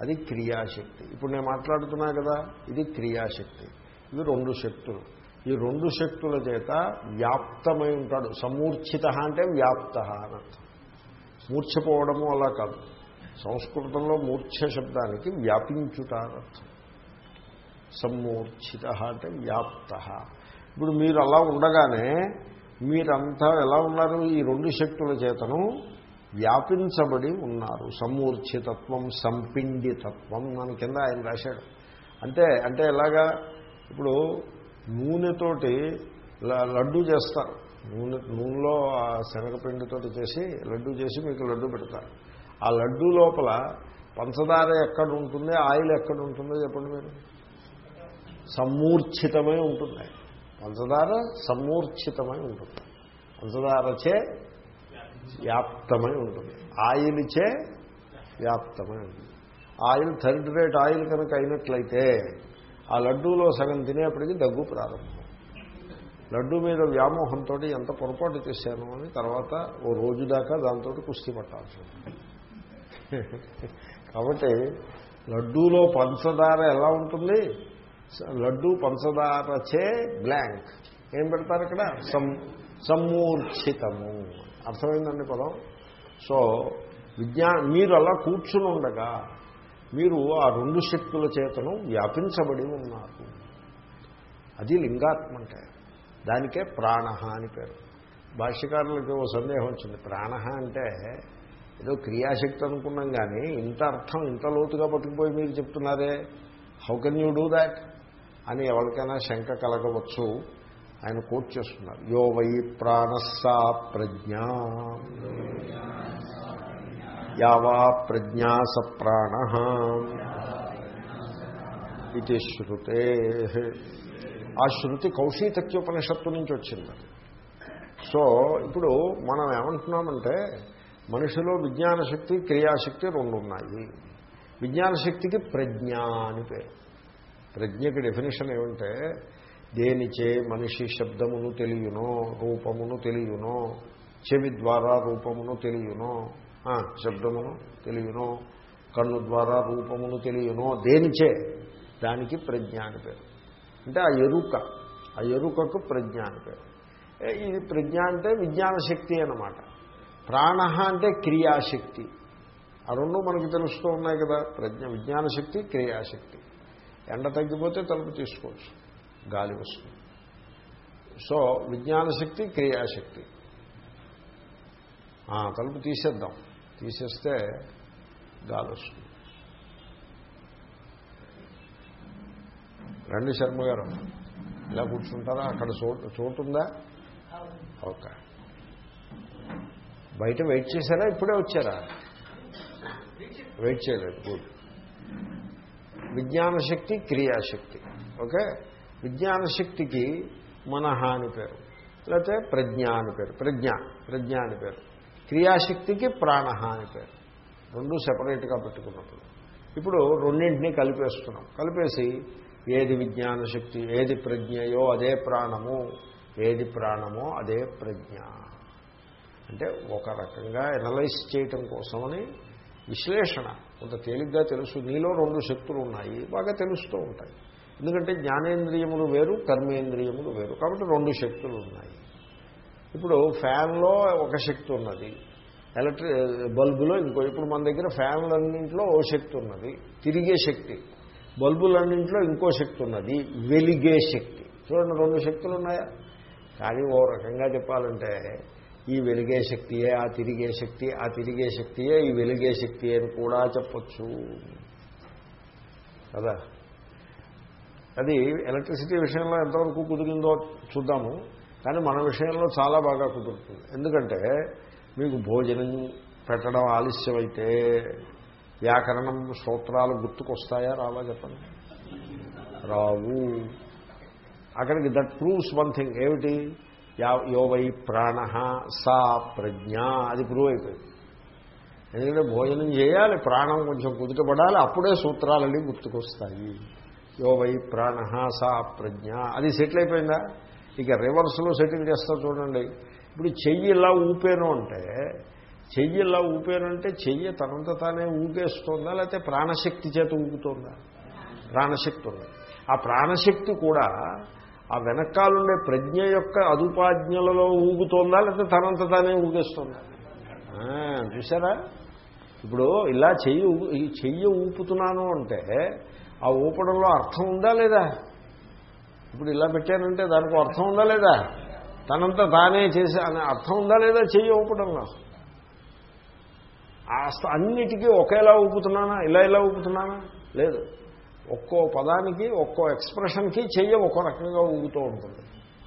అది క్రియాశక్తి. ఇప్పుడు నేను మాట్లాడుతున్నా కదా ఇది క్రియాశక్తి. ఇవి రెండు శక్తులు. ఈ రెండు శక్తుల చేత వ్యాప్తమై ఉంటాడు. సమూర్ఛిత అంటే వ్యాప్త అని అర్థం. మూర్ఛపోవడము అలా కాదు. సంస్కృతంలో మూర్ఛ శబ్దానికి వ్యాపించుట అని అర్థం. సమ్మూర్ఛిత అంటే వ్యాప్త. ఇప్పుడు మీరు అలా ఉండగానే మీరంతా ఎలా ఉన్నారు? ఈ రెండు శక్తుల చేతను వ్యాపించబడి ఉన్నారు. సమ్మూర్ఛితత్వం సంపిండితత్వం అని కింద ఆయన రాశాడు. అంటే అంటే ఎలాగా? ఇప్పుడు నూనెతోటి లడ్డు చేస్తారు నూనె నూనెలో శనగపిండితో చేసి లడ్డు చేసి మీకు లడ్డు పెడతారు ఆ లడ్డు లోపల పంచదార ఎక్కడ ఉంటుంది ఆయిల్ ఎక్కడ ఉంటుందో చెప్పండి మీరు? సమ్మూర్ఛితమై ఉంటుంది. పంచదార సమ్మూర్ఛితమై ఉంటుంది. పంచదారచే వ్యాప్తమై ఉంటుంది. ఆయిల్చే వ్యాప్తమై ఉంటుంది. ఆయిల్ థర్డ్ రేట్ ఆయిల్ కనుక అయినట్లయితే ఆ లడ్డూలో సగం తినేప్పటికీ దగ్గు ప్రారంభం. లడ్డు మీద వ్యామోహంతో ఎంత పొరపాటు చేశాను అని తర్వాత ఓ రోజు దాకా దాంతో కుస్తీ పట్టాల్సి కాబట్టి లడ్డూలో పంచదార ఎలా ఉంటుంది? లడ్డు పంచదారచే బ్లాంక్. ఏం పెడతారు ఇక్కడ? సం సమ్మూర్ఛితము. అర్థమైందండి పదం? సో విజ్ఞా మీరు అలా కూర్చుని ఉండగా మీరు ఆ రెండు శక్తుల చేతను వ్యాపించబడి ఉన్నారు. అది లింగాత్మ అంటే దానికే ప్రాణ అని పేరు. భాష్యకారులకి ఓ సందేహం వచ్చింది. ప్రాణ అంటే ఏదో క్రియాశక్తి అనుకున్నాం కానీ ఇంత అర్థం ఇంత లోతుగా పట్టుకుపోయి మీరు చెప్తున్నారే. How can you do that అని ఎవరికైనా శంక కలగవచ్చు. ఆయన కోట్ చేస్తున్నారు. యో వై ప్రాణస్సా ప్రజ్ఞా. యావా ప్రజ్ఞా స ఇది శృతే. ఆ శృతి కౌశీతక్యోపనిషత్తు నుంచి వచ్చింది. సో ఇప్పుడు మనం ఏమంటున్నామంటే మనిషిలో విజ్ఞాన శక్తి క్రియాశక్తి రెండు ఉన్నాయి విజ్ఞాన శక్తికి ప్రజ్ఞ అని పేరు. ప్రజ్ఞకి డెఫినేషన్ ఏమంటే దేనిచే మనిషి శబ్దమును తెలియనో రూపమును తెలియనో చెవి ద్వారా రూపమును తెలియనో శబ్దమును తెలియనో కన్ను ద్వారా రూపమును తెలియనో దేనిచే? దానికి ప్రజ్ఞ అని పేరు. అంటే ఆ ఎరుక ఆ ఎరుకకు ప్రజ్ఞ అని పేరు. ఇది ప్రజ్ఞ అంటే విజ్ఞాన శక్తి అన్నమాట. ప్రాణ అంటే క్రియాశక్తి. ఆ రెండు మనకి తెలుస్తూ ఉన్నాయి కదా ప్రజ్ఞ విజ్ఞాన శక్తి క్రియాశక్తి. ఎండ తగ్గిపోతే తలుపు తీసుకోవచ్చు గాలి వస్తుంది. సో విజ్ఞాన శక్తి క్రియాశక్తి. తలుపు తీసేద్దాం. తీసేస్తే గాలి వస్తుంది. రండి శర్మ గారు. ఇలా కూర్చుంటారా? అక్కడ చోటు చోటుందా? ఓకే. బయట వెయిట్ చేశారా? ఇప్పుడే వచ్చారా? వెయిట్ చేయలేదు. గుడ్. విజ్ఞాన శక్తి క్రియాశక్తి ఓకే? విజ్ఞాన శక్తికి మనహ అని పేరు. లేకపోతే ప్రజ్ఞ అని పేరు. ప్రజ్ఞ ప్రజ్ఞ అని పేరు. క్రియాశక్తికి ప్రాణ అని పేరు. రెండు సెపరేట్గా పెట్టుకున్నప్పుడు. ఇప్పుడు రెండింటినీ కలిపేస్తున్నాం. కలిపేసి ఏది విజ్ఞాన శక్తి ఏది ప్రజ్ఞయో అదే ప్రాణము ఏది ప్రాణమో అదే ప్రజ్ఞ. అంటే ఒక రకంగా ఎనలైజ్ చేయటం కోసమని విశ్లేషణ. కొంత తేలిగ్గా తెలుసు. నీలో రెండు శక్తులు ఉన్నాయి బాగా తెలుస్తూ ఉంటాయి. ఎందుకంటే జ్ఞానేంద్రియములు వేరు కర్మేంద్రియములు వేరు. కాబట్టి రెండు శక్తులు ఉన్నాయి ఇప్పుడు ఫ్యాన్లో ఒక శక్తి ఉన్నది. ఎలక్ట్రి బల్బులో ఇంకో ఇప్పుడు మన దగ్గర ఫ్యాన్లన్నింటిలో ఓ శక్తి ఉన్నది. తిరిగే శక్తి. బల్బులన్నింటిలో ఇంకో శక్తి ఉన్నది. వెలిగే శక్తి. చూడండి రెండు శక్తులు ఉన్నాయా? కానీ ఓ రకంగా చెప్పాలంటే ఈ వెలిగే శక్తియే ఆ తిరిగే శక్తి ఆ తిరిగే శక్తియే ఈ వెలిగే శక్తి అని కూడా చెప్పచ్చు. కదా? అది ఎలక్ట్రిసిటీ విషయంలో ఎంతవరకు కుదిరిందో చూద్దాము. కానీ మన విషయంలో చాలా బాగా కుదురుతుంది. ఎందుకంటే మీకు భోజనం పెట్టడం ఆలస్యమైతే వ్యాకరణం సూత్రాలు గుర్తుకొస్తాయా? రావా చెప్పండి. రావు. అక్కడికి దట్ ప్రూవ్స్ వన్ థింగ్. ఏమిటి? యా- యో వై ప్రాణ సా ప్రజ్ఞ. అది ప్రూవ్ అయిపోయింది. ఎందుకంటే భోజనం చేయాలి ప్రాణం కొంచెం కుదుటపడాలి అప్పుడే సూత్రాలన్నీ గుర్తుకొస్తాయి. యో వై ప్రాణ సా ప్రజ్ఞ. అది సెటిల్ అయిపోయిందా? ఇక రివర్స్లో సెటిల్ చేస్తా చూడండి. ఇప్పుడు చెయ్యి ఇలా ఊపేను అంటే చెయ్యి ఇలా ఊపానంటే చెయ్యి తనంత తానే ఊగేస్తోందా లేకపోతే ప్రాణశక్తి చేత ఊగుతోందా ప్రాణశక్తి ఉంది. ఆ ప్రాణశక్తి కూడా ఆ వెనకాలుండే ప్రజ్ఞ యొక్క అదుపాజ్ఞలలో ఊగుతోందా లేకపోతే తనంత తానే ఊగేస్తుందా? చూసారా ఇప్పుడు ఇలా చెయ్యి ఊ- చెయ్యి ఊపుతున్నాను అంటే ఆ ఊపడంలో అర్థం ఉందా లేదా? ఇప్పుడు ఇలా పెట్టానంటే దానికి అర్థం ఉందా లేదా? తనంతా తానే చేసే అనే అర్థం ఉందా లేదా చెయ్యి ఊపడంలో అన్నిటికీ ఒకేలా ఊపుతున్నానా? ఇలా ఇలా ఊపుతున్నానా? లేదు. ఒక్కో పదానికి ఒక్కో ఎక్స్ప్రెషన్కి చెయ్యి ఒక్కో రకంగా ఊగుతూ ఉంటుంది.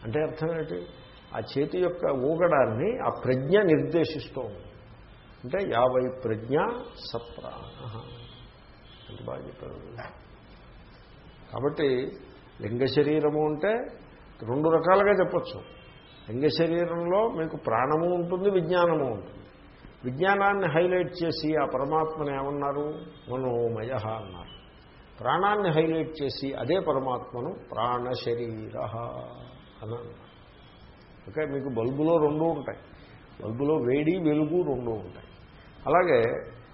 అంటే అర్థం ఏంటి? ఆ చేతి యొక్క ఊగడాన్ని ఆ ప్రజ్ఞ నిర్దేశిస్తూ ఉంది అంటే యాభై ప్రజ్ఞ సప్రాణ అంటే బాగా చెప్పారు. కాబట్టి లింగ శరీరము అంటే రెండు రకాలుగా చెప్పచ్చు. లింగ శరీరంలో మీకు ప్రాణము ఉంటుంది విజ్ఞానము ఉంటుంది. విజ్ఞానాన్ని హైలైట్ చేసి ఆ పరమాత్మను ఏమన్నారు? మనోమయ అన్నారు. ప్రాణాన్ని హైలైట్ చేసి అదే పరమాత్మను ప్రాణ శరీర అని అన్నారు. ఓకే మీకు బల్బులో రెండు ఉంటాయి. బల్బులో వేడి వెలుగు రెండు ఉంటాయి. అలాగే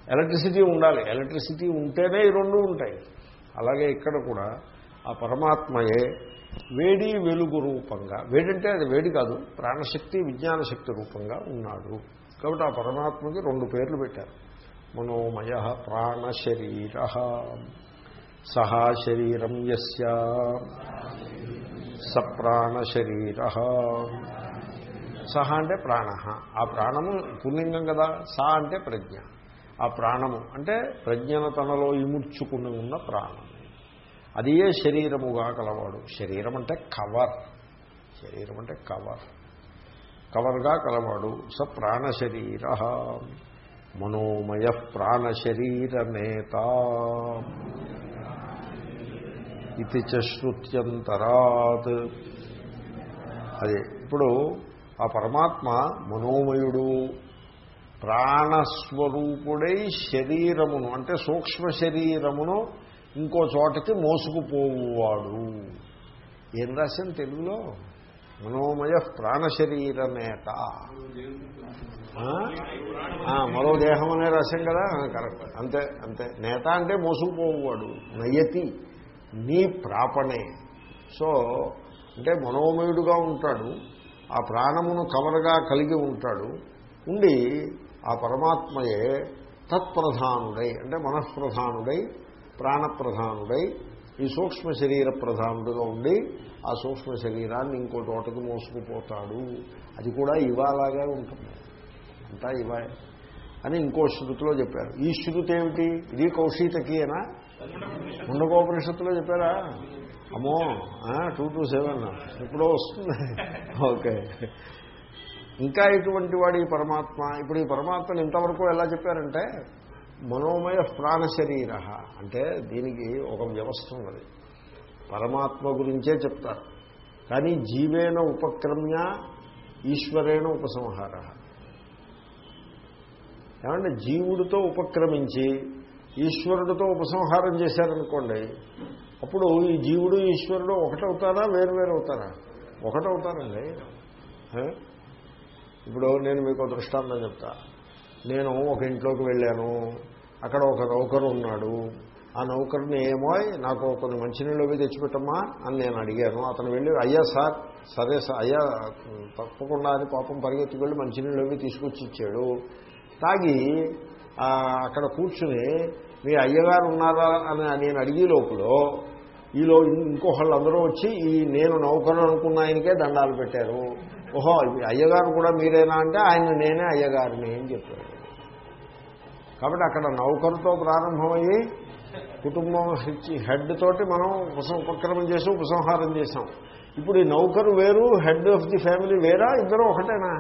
ఎలక్ట్రిసిటీ ఉండాలి. ఎలక్ట్రిసిటీ ఉంటేనే ఈ రెండు ఉంటాయి. అలాగే ఇక్కడ కూడా ఆ పరమాత్మయే వేడి వెలుగు రూపంగా వేడంటే అది వేడి కాదు ప్రాణశక్తి విజ్ఞాన శక్తి రూపంగా ఉన్నాడు. కాబట్టి ఆ పరమాత్మకి రెండు పేర్లు పెట్టారు. మనోమయ ప్రాణశరీర సహా శరీరం యస్య సప్రాణశరీర. సహ అంటే ప్రాణ. ఆ ప్రాణము పుల్లింగం కదా స అంటే ప్రజ్ఞ. ఆ ప్రాణము అంటే ప్రజ్ఞను తనలో ఇముడ్చుకుని ఉన్న ప్రాణం. అదే శరీరముగా కలవాడు? శరీరం అంటే కవర్. శరీరం అంటే కవర్. కవర్గా కలవాడు. స ప్రాణశరీర. మనోమయ ప్రాణశరీరనేత. ఇది చ అదే ఇప్పుడు ఆ పరమాత్మ మనోమయుడు ప్రాణస్వరూపుడై శరీరమును అంటే సూక్ష్మ శరీరమును ఇంకో చోటకి మోసుకుపోవువాడు. ఏం రాశాను తెలుగులో? మనోమయ ప్రాణశరీర నేత మరో దేహం అనే రాశాం కదా? కరెక్ట్. అంతే అంతే. నేత అంటే మోసుకుపోవాడు నయతి నీ ప్రాపణే. సో అంటే మనోమయుడుగా ఉంటాడు. ఆ ప్రాణమును కవరగా కలిగి ఉంటాడు. ఉండి ఆ పరమాత్మయే తత్ప్రధానుడై అంటే మనఃప్రధానుడై ప్రాణప్రధానుడై ఈ సూక్ష్మ శరీర ప్రధానుడుగా ఉండి ఆ సూక్ష్మ శరీరాన్ని ఇంకో తోటకు మోసుకుపోతాడు. అది కూడా ఇవాలాగే ఉంటుంది. అంతా ఇవా. అని ఇంకో శృతిలో చెప్పారు. ఈ శృతి ఏమిటి? ఇది కౌశీతకీయేనా ముండకోపనిషత్తులో చెప్పారా? అమ్మో టూ టూ సెవెన్. ఎప్పుడో వస్తుంది. ఓకే. ఇంకా ఇటువంటి వాడు ఈ పరమాత్మ? ఇప్పుడు ఈ పరమాత్మను ఇంతవరకు ఎలా చెప్పారంటే మనోమయ ప్రాణ శరీర అంటే దీనికి ఒక వ్యవస్థ ఉన్నది. పరమాత్మ గురించే చెప్తారు. కానీ జీవేన ఉపక్రమ్య ఈశ్వరేణ ఉపసంహార. ఏమంటే జీవుడితో ఉపక్రమించి ఈశ్వరుడితో ఉపసంహారం చేశారనుకోండి అప్పుడు ఈ జీవుడు ఈశ్వరుడు ఒకటవుతారా వేరు వేరు అవుతారా ఒకటవుతారండి ఇప్పుడు నేను మీకు దృష్టాంతం చెప్తా. నేను ఒక ఇంట్లోకి వెళ్ళాను. అక్కడ ఒక నౌకరు ఉన్నాడు. ఆ నౌకరుని ఏమో నాకు కొన్ని మంచినీళ్ళు అవి తెచ్చిపెట్టమ్మా అని నేను అడిగాను. అతను వెళ్ళి అయ్యా సార్ సరే సార్ అయ్యా తప్పకుండా అని పాపం పరిగెత్తుకు వెళ్ళి మంచినీళ్ళు అవి తీసుకొచ్చి ఇచ్చాడు. తాగి అక్కడ కూర్చుని మీ అయ్యగారు ఉన్నారా? అని నేను అడిగే లోపల ఈలో ఇంకొకళ్ళు అందరూ వచ్చి ఈ నేను నౌకరు అనుకున్న ఆయనకే దండాలు పెట్టారు. ఓహో అయ్యగారు కూడా మీరేనా అంటే ఆయన నేనే అయ్యగారిని అని చెప్పారు. కాబట్టి అక్కడ నౌకరుతో ప్రారంభమయ్యి కుటుంబం ఇచ్చి హెడ్ తోటి మనం ఉపసం ఉపక్రమం చేసి ఉపసంహారం చేసాం. ఇప్పుడు ఈ నౌకరు వేరు హెడ్ ఆఫ్ ది ఫ్యామిలీ వేరా ఇద్దరు ఒకటేనా?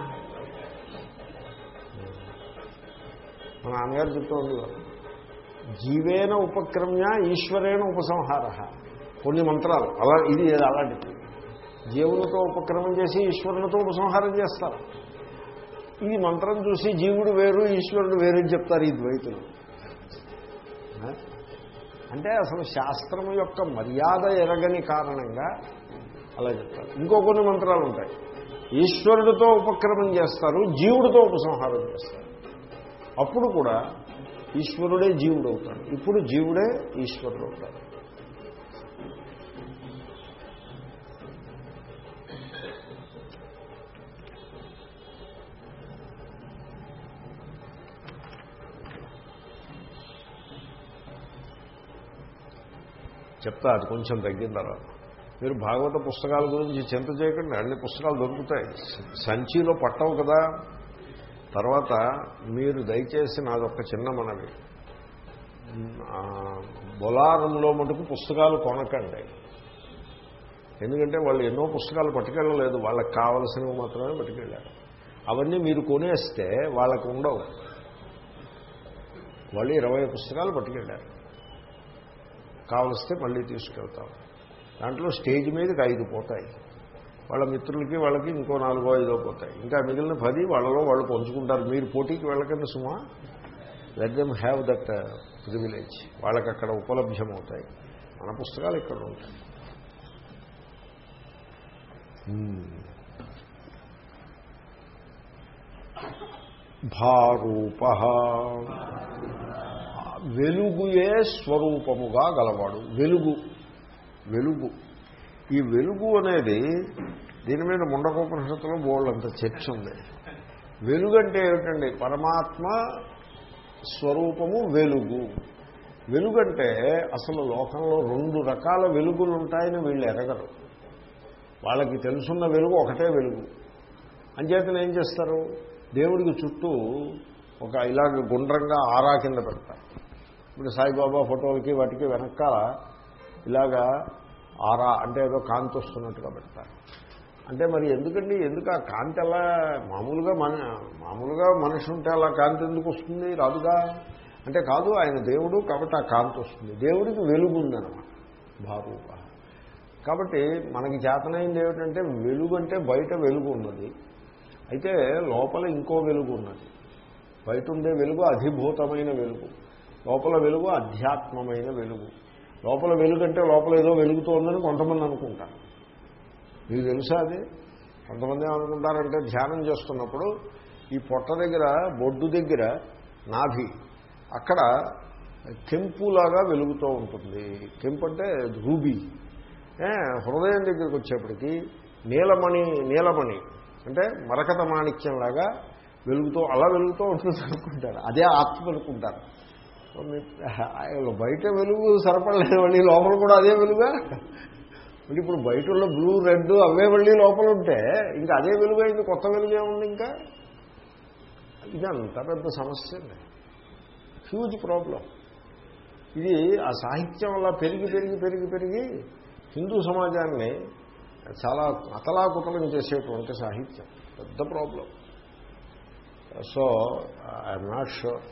మన నాన్నగారు చెప్తూ ఉండేవారు జీవేన ఉపక్రమ్య ఈశ్వరేణ ఉపసంహార. కొన్ని మంత్రాలు అలా ఇది అలాంటిది. జీవులతో ఉపక్రమం చేసి ఈశ్వరులతో ఉపసంహారం చేస్తారు. ఈ మంత్రం చూసి జీవుడు వేరు ఈశ్వరుడు వేరు అని చెప్తారు ఈ ద్వైతులు. అంటే అసలు శాస్త్రం యొక్క మర్యాద ఎరగని కారణంగా అలా చెప్తారు. ఇంకో కొన్ని మంత్రాలు ఉంటాయి. ఈశ్వరుడితో ఉపక్రమం చేస్తారు జీవుడితో ఉపసంహారం చేస్తారు. అప్పుడు కూడా ఈశ్వరుడే జీవుడు అవుతాడు. ఇప్పుడు జీవుడే ఈశ్వరుడు అవుతాడు. చెప్తా అది కొంచెం తగ్గిన తర్వాత. మీరు భాగవత పుస్తకాల గురించి చింత చేయకండి అన్ని పుస్తకాలు దొరుకుతాయి. సంచిలో పట్టవు కదా. తర్వాత మీరు దయచేసి నాదొక చిన్న మనవి. బొలారంలో మటుకు పుస్తకాలు కొనకండి. ఎందుకంటే వాళ్ళు ఎన్నో పుస్తకాలు పట్టుకెళ్ళలేదు వాళ్ళకి కావలసినవి మాత్రమే పట్టుకెళ్ళారు. అవన్నీ మీరు కొనేస్తే వాళ్ళకు ఉండవు. వాళ్ళు ఇరవై పుస్తకాలు పట్టుకెళ్ళారు. కావలిస్తే మళ్ళీ తీసుకెళ్తాం. దాంట్లో స్టేజ్ మీదకి ఐదు పోతాయి. వాళ్ళ మిత్రులకి వాళ్ళకి ఇంకో నాలుగో ఐదో పోతాయి. ఇంకా మిగిలిన పది వాళ్ళలో వాళ్ళు పంచుకుంటారు. మీరు పోటీకి వెళ్ళకండి సుమా. Let them have that privilege వాళ్ళకి అక్కడ ఉపలభ్యమవుతాయి. మన పుస్తకాలు ఇక్కడ ఉంటాయి. Hmm. భారూప వెలుగుయే స్వరూపముగా గలవాడు. వెలుగు. వెలుగు. ఈ వెలుగు అనేది దీని మీద ముండకోపనిషత్తులో బోళ్ళంత చర్చ ఉంది. వెలుగు అంటే ఏమిటండి? పరమాత్మ స్వరూపము వెలుగు. వెలుగంటే అసలు లోకంలో రెండు రకాల వెలుగులు ఉంటాయని వీళ్ళు ఎరగరు. వాళ్ళకి తెలుసున్న వెలుగు ఒకటే వెలుగు. అంచేతను ఏం చేస్తారు? దేవుడికి చుట్టూ ఒక ఇలాగ గుండ్రంగా ఆరా కింద పెడతారు. ఇప్పుడు సాయిబాబా ఫోటోలకి వాటికి వెనకాల ఇలాగా ఆరా అంటే ఏదో కాంతి వస్తున్నట్టుగా పెడతారు. అంటే మరి ఎందుకండి? ఎందుకు ఆ కాంతి అలా మామూలుగా మన మామూలుగా మనిషి ఉంటే అలా కాంతి ఎందుకు వస్తుంది? రాదుగా. అంటే కాదు ఆయన దేవుడు కాబట్టి ఆ కాంతి వస్తుంది. దేవుడికి వెలుగు ఉందన్నమాట. భారూప కాబట్టి మనకి చేతనైంది ఏమిటంటే వెలుగు అంటే బయట వెలుగు ఉన్నది. అయితే లోపల ఇంకో వెలుగు ఉన్నది. బయట ఉండే వెలుగు అధిభూతమైన వెలుగు. లోపల వెలుగు అధ్యాత్మమైన వెలుగు. లోపల వెలుగంటే లోపల ఏదో వెలుగుతోందని కొంతమంది అనుకుంటారు. మీకు తెలుసా అది? కొంతమంది ఏమనుకుంటారంటే ధ్యానం చేస్తున్నప్పుడు ఈ పొట్ట దగ్గర బొడ్డు దగ్గర నాభి అక్కడ కెంపులాగా వెలుగుతూ ఉంటుంది. కెంపు అంటే రూబీ. హృదయం దగ్గరికి వచ్చేప్పటికీ నీలమణి నీలమణి అంటే మరకత మాణిక్యంలాగా వెలుగుతూ అలా వెలుగుతూ ఉంటుంది అనుకుంటారు. అదే ఆత్మ అనుకుంటారు. బయట వెలుగు సరపడలేదు మళ్ళీ లోపల కూడా అదే వెలుగా? మళ్ళీ ఇప్పుడు బయట ఉన్న బ్లూ రెడ్ అవే మళ్ళీ లోపల ఉంటే ఇంకా అదే వెలుగు అయింది కొత్త వెలుగే ఉంది ఇంకా? ఇది అంత పెద్ద సమస్య హ్యూజ్ ప్రాబ్లం ఇది ఆ సాహిత్యం వల్ల పెరిగి పెరిగి పెరిగి పెరిగి హిందూ సమాజాన్ని చాలా అతలాకుతలం చేసేటువంటి సాహిత్యం. పెద్ద problem so I'm not sure